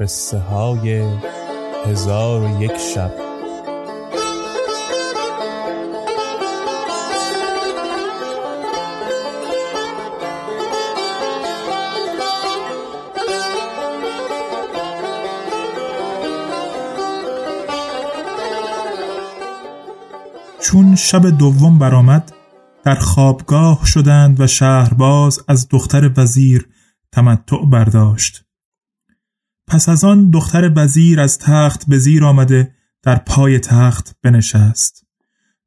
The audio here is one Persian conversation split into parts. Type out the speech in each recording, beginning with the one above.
قصه های هزار و یک شب. چون شب دوم برآمد در خوابگاه شدند و شهرباز از دختر وزیر تمتع برداشت. پس از آن دختر وزیر از تخت به زیر آمده در پای تخت بنشست.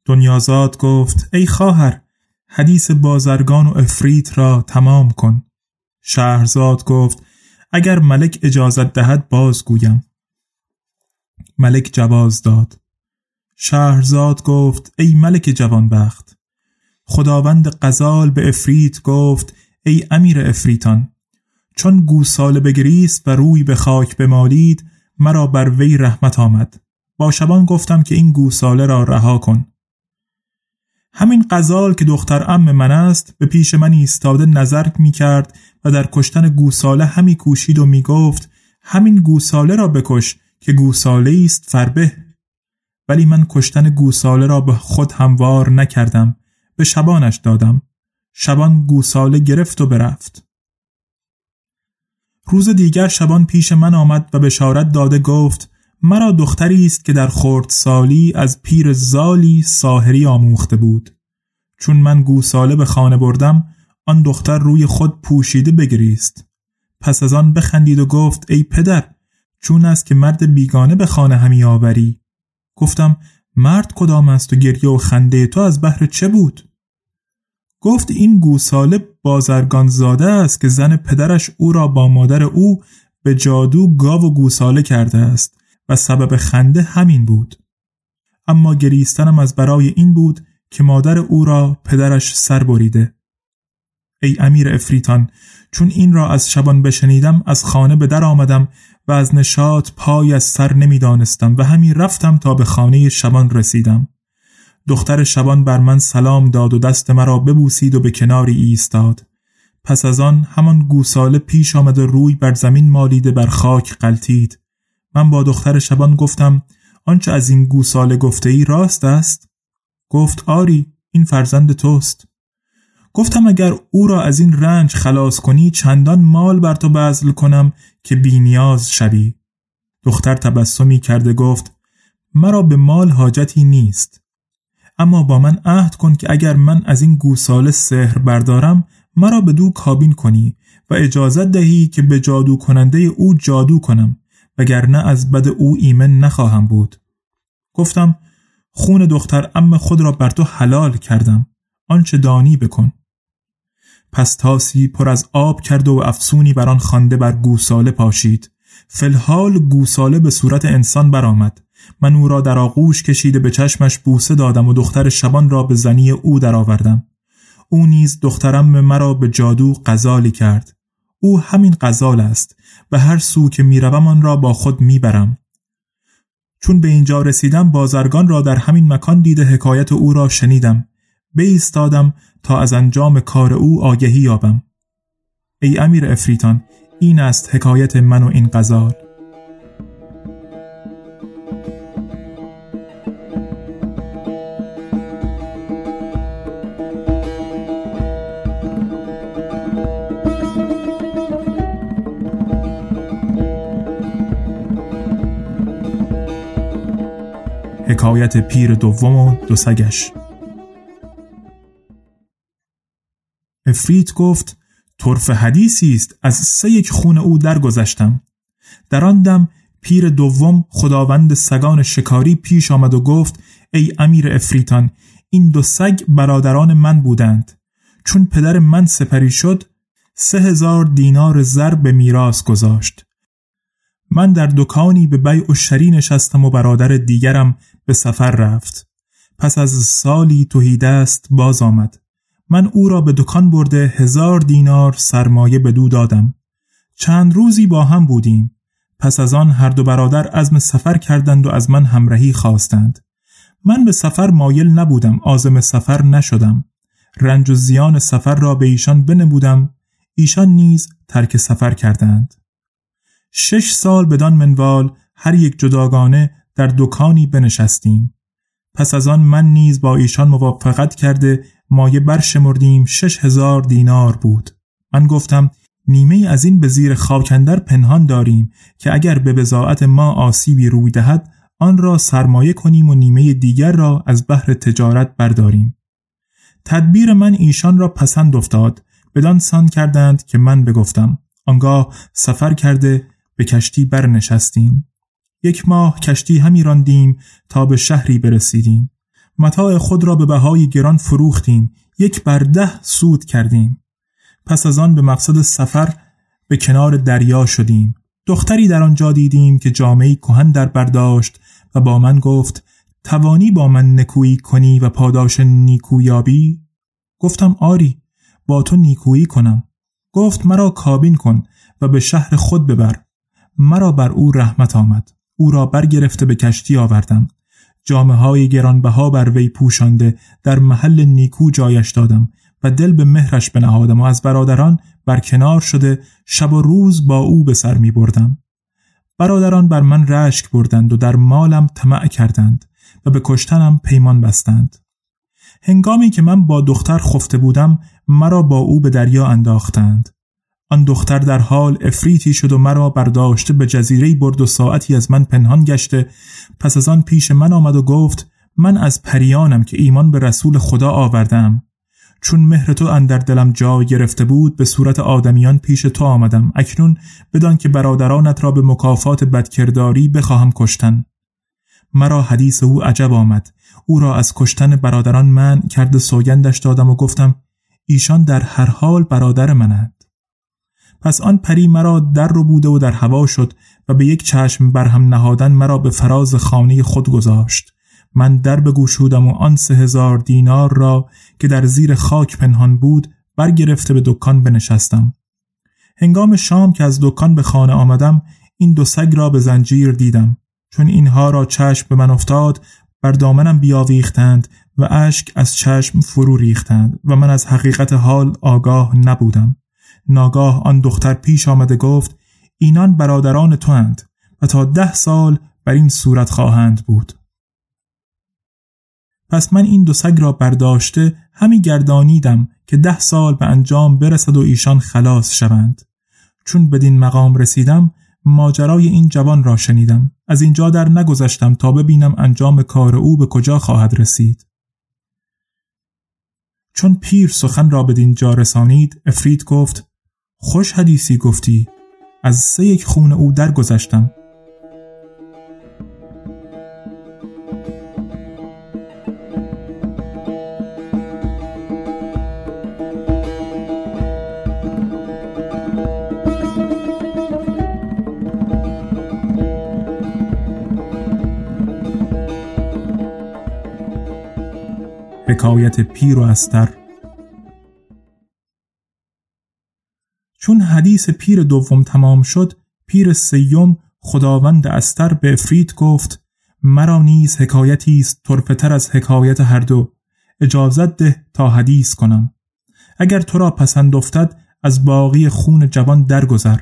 دنیازاد گفت ای خواهر حدیث بازرگان و افریت را تمام کن. شهرزاد گفت اگر ملک اجازت دهد بازگویم. ملک جواز داد. شهرزاد گفت ای ملک جوانبخت خداوند قزال به افریت گفت ای امیر افریتان چون گوساله بگریست و روی به خاک بمالید مرا بر وی رحمت آمد. با شبان گفتم که این گوساله را رها کن. همین قزال که دختر ام من است به پیش من ایستاده نظر می کرد و در کشتن گوساله همی کوشید و می گفت همین گوساله را بکش که گوساله است فربه. ولی من کشتن گوساله را به خود هموار نکردم به شبانش دادم. شبان گوساله گرفت و برفت. روز دیگر شبان پیش من آمد و بشارت داده گفت مرا دختری است که در خورد سالی از پیر زالی ساهری آموخته بود. چون من گوساله به خانه بردم آن دختر روی خود پوشیده بگریست. پس از آن بخندید و گفت ای پدر چون است که مرد بیگانه به خانه همی آوری؟ گفتم مرد کدام است و گریه و خنده تو از بحر چه بود؟ گفت این گوساله بازرگان زاده است که زن پدرش او را با مادر او به جادو گاو و گوساله کرده است و سبب خنده همین بود. اما گریستنم از برای این بود که مادر او را پدرش سر بریده. ای امیر افریتان چون این را از شبان بشنیدم از خانه به در آمدم و از نشاط پای از سر نمی‌دانستم و همین رفتم تا به خانه شبان رسیدم. دختر شبان بر من سلام داد و دست مرا ببوسید و به کناری ایستاد. پس از آن همان گوساله پیش آمد و روی بر زمین مالیده بر خاک قلتید من با دختر شبان گفتم آنچه از این گوساله گفته ای راست است؟ گفت آری این فرزند توست. گفتم اگر او را از این رنج خلاص کنی چندان مال بر تو بذل کنم که بینیاز شوی. دختر تبسمی کرده گفت مرا به مال حاجتی نیست. اما با من عهد کن که اگر من از این گوساله سحر بردارم مرا به دو کابین کنی و اجازت دهی که به جادو کننده او جادو کنم وگرنه از بد او ایمن نخواهم بود. گفتم خون دختر ام خود را بر تو حلال کردم آنچه دانی بکن. پس تاسی پر از آب کرد و افسونی بر آن خوانده بر گوساله پاشید. فلحال گوساله به صورت انسان برآمد. من او را در آغوش کشیده به چشمش بوسه دادم و دختر شبان را به زنی او درآوردم. او نیز دخترم مرا به جادو قزالی کرد. او همین قزال است. و هر سو که می‌روم آن را با خود می‌برم. چون به اینجا رسیدم بازرگان را در همین مکان دیده حکایت او را شنیدم. بایستادم تا از انجام کار او آگهی یابم. ای امیر افریتان این است حکایت من و این قزال حکایت پیر دوم و دو سگش. افریت گفت طرف حدیثی است از سه یک خون او درگذشتم. در آن دم پیر دوم خداوند سگان شکاری پیش آمد و گفت ای امیر افریتان این دو سگ برادران من بودند. چون پدر من سپری شد سه هزار دینار زر به میراث گذاشت. من در دکانی به بیع و شری نشستم و برادر دیگرم به سفر رفت. پس از سالی توهیده است باز آمد. من او را به دکان برده هزار دینار سرمایه به دو دادم. چند روزی با هم بودیم. پس از آن هر دو برادر عزم سفر کردند و از من همراهی خواستند. من به سفر مایل نبودم آزم سفر نشدم. رنج و زیان سفر را به ایشان بنبودم ایشان نیز ترک سفر کردند. شش سال بدان منوال هر یک جداگانه در دکانی بنشستیم. پس از آن من نیز با ایشان موافقت کرده مایه برشمردیم شش هزار دینار بود. من گفتم نیمه از این به زیر خاکندر پنهان داریم که اگر به بزاعت ما آسیبی روی دهد آن را سرمایه کنیم و نیمه دیگر را از بحر تجارت برداریم. تدبیر من ایشان را پسند افتاد. بدان سان کردند که من بگفتم آنگاه سفر کرده به کشتی برنشستیم. یک ماه کشتی همی راندیم تا به شهری برسیدیم. متاع خود را به بهای گران فروختیم. یک بر ده سود کردیم. پس از آن به مقصد سفر به کنار دریا شدیم. دختری در آنجا دیدیم که جامعی کهن در برداشت و با من گفت توانی با من نکویی کنی و پاداش نیکویابی؟ گفتم آری با تو نیکویی کنم. گفت مرا کابین کن و به شهر خود ببر. مرا بر او رحمت آمد او را برگرفته به کشتی آوردم جامعه های گرانبها بر وی پوشانده در محل نیکو جایش دادم و دل به مهرش بنهادم و از برادران کنار شده شب و روز با او به سر می بردم. برادران بر من رشک بردند و در مالم طمع کردند و به کشتنم پیمان بستند. هنگامی که من با دختر خفته بودم مرا با او به دریا انداختند. آن دختر در حال افریتی شد و مرا برداشته به جزیره برد و ساعتی از من پنهان گشته. پس از آن پیش من آمد و گفت من از پریانم که ایمان به رسول خدا آوردم. چون مهر تو اندر دلم جا گرفته بود به صورت آدمیان پیش تو آمدم. اکنون بدان که برادرانت را به مکافات بدکرداری بخواهم کشتن. مرا حدیث او عجب آمد. او را از کشتن برادران من کرده سوگندش دادم و گفتم ایشان در هر حال برادر منند. پس آن پری مرا در رو بوده و در هوا شد و به یک چشم برهم نهادن مرا به فراز خانه خود گذاشت. من در بگوشودم و آن سه هزار دینار را که در زیر خاک پنهان بود برگرفته به دکان بنشستم. هنگام شام که از دکان به خانه آمدم این دو سگ را به زنجیر دیدم. چون اینها را چشم به من افتاد بر دامنم بیاویختند و اشک از چشم فرو ریختند و من از حقیقت حال آگاه نبودم. ناگاه آن دختر پیش آمده گفت اینان برادران تو اند و تا ده سال بر این صورت خواهند بود. پس من این دو سگ را برداشته همی گردانیدم که ده سال به انجام برسد و ایشان خلاص شوند. چون بدین مقام رسیدم ماجرای این جوان را شنیدم. از اینجا در نگذشتم تا ببینم انجام کار او به کجا خواهد رسید. چون پیر سخن را بدین جا رسانید افرید گفت خوش حدیثی گفتی. از سه یک خون او درگذشتم. حکایت پیر و استر چون حدیث پیر دوم تمام شد پیر سیوم خداوند استر به افرید گفت مرا نیز حکایتی است طرفتر از حکایت هر دو. اجازت ده تا حدیث کنم. اگر تو را پسند افتد از باقی خون جوان درگذر.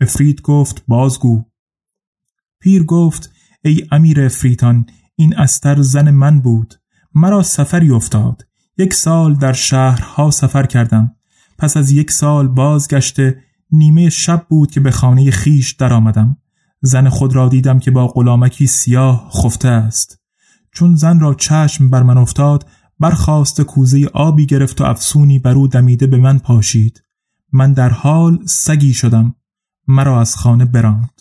افرید گفت بازگو. پیر گفت ای امیر افریتان این استر زن من بود. مرا سفری افتاد. یک سال در شهرها سفر کردم. پس از یک سال بازگشته نیمه شب بود که به خانه خیش درآمدم. زن خود را دیدم که با غلامکی سیاه خفته است. چون زن را چشم بر من افتاد برخواست کوزه آبی گرفت و افسونی بر او دمیده به من پاشید. من در حال سگی شدم. مرا از خانه براند.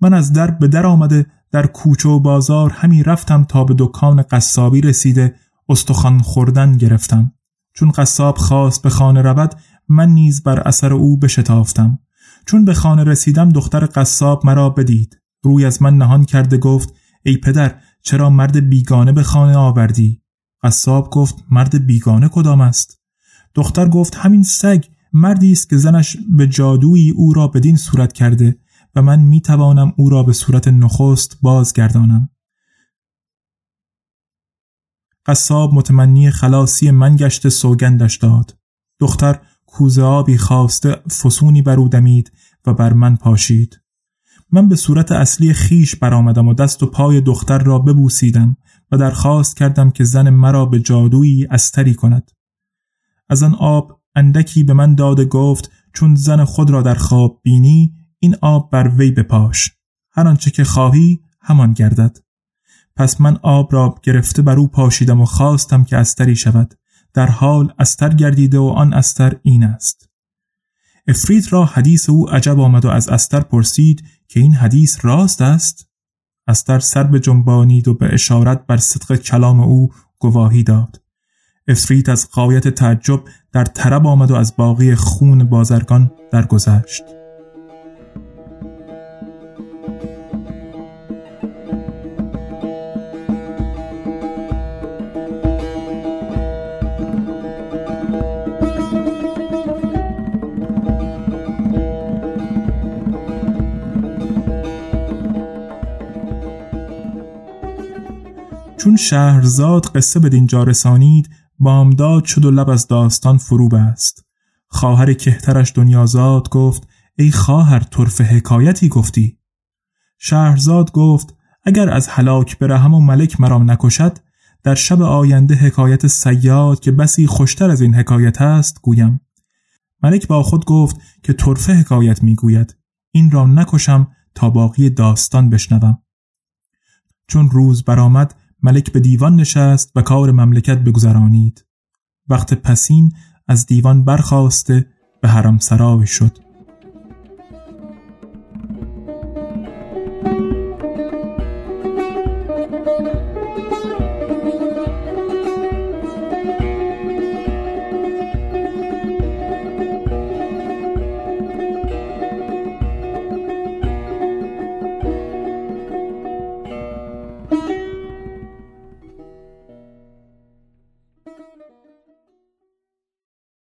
من از در به در آمده در کوچه و بازار همی رفتم تا به دکان قصابی رسیده استخوان خوردن گرفتم. چون قصاب خواست به خانه رود من نیز بر اثر او بشتافتم. چون به خانه رسیدم دختر قصاب مرا بدید. روی از من نهان کرده گفت ای پدر چرا مرد بیگانه به خانه آوردی؟ قصاب گفت مرد بیگانه کدام است؟ دختر گفت همین سگ مردی است که زنش به جادویی او را بدین صورت کرده و من می توانم او را به صورت نخست بازگردانم. قصاب متمنی خلاصی من گشته سوگندش داد. دختر کوزه آبی خواسته فسونی بر او دمید و بر من پاشید. من به صورت اصلی خیش برآمدم و دست و پای دختر را ببوسیدم و درخواست کردم که زن مرا به جادویی استری کند. از آن آب اندکی به من داده گفت چون زن خود را در خواب بینی این آب بر وی بپاش. هر آنچه که خواهی همان گردد. پس من آب را گرفته بر او پاشیدم و خواستم که استری شود. در حال استر گردیده و آن استر این است. افریت را حدیث او عجب آمد و از استر پرسید که این حدیث راست است؟ استر سر به جنبانید و به اشارت بر صدق کلام او گواهی داد. افریت از قایت تعجب در طرب آمد و از باقی خون بازرگان درگذشت. چون شهرزاد قصه به دینجا رسانید بامداد شد و لب از داستان فرو بست. خواهر کهترش دنیازاد گفت ای خواهر طرف حکایتی گفتی. شهرزاد گفت اگر از هلاک برهم و ملک مرام نکشد در شب آینده حکایت سیاد که بسی خوشتر از این حکایت است گویم. ملک با خود گفت که طرفه حکایت می‌گوید. این را نکشم تا باقی داستان بشنوم. چون روز برآمد ملک به دیوان نشست و کار مملکت بگذرانید. وقت پسین از دیوان برخواسته به حرم سرای شد.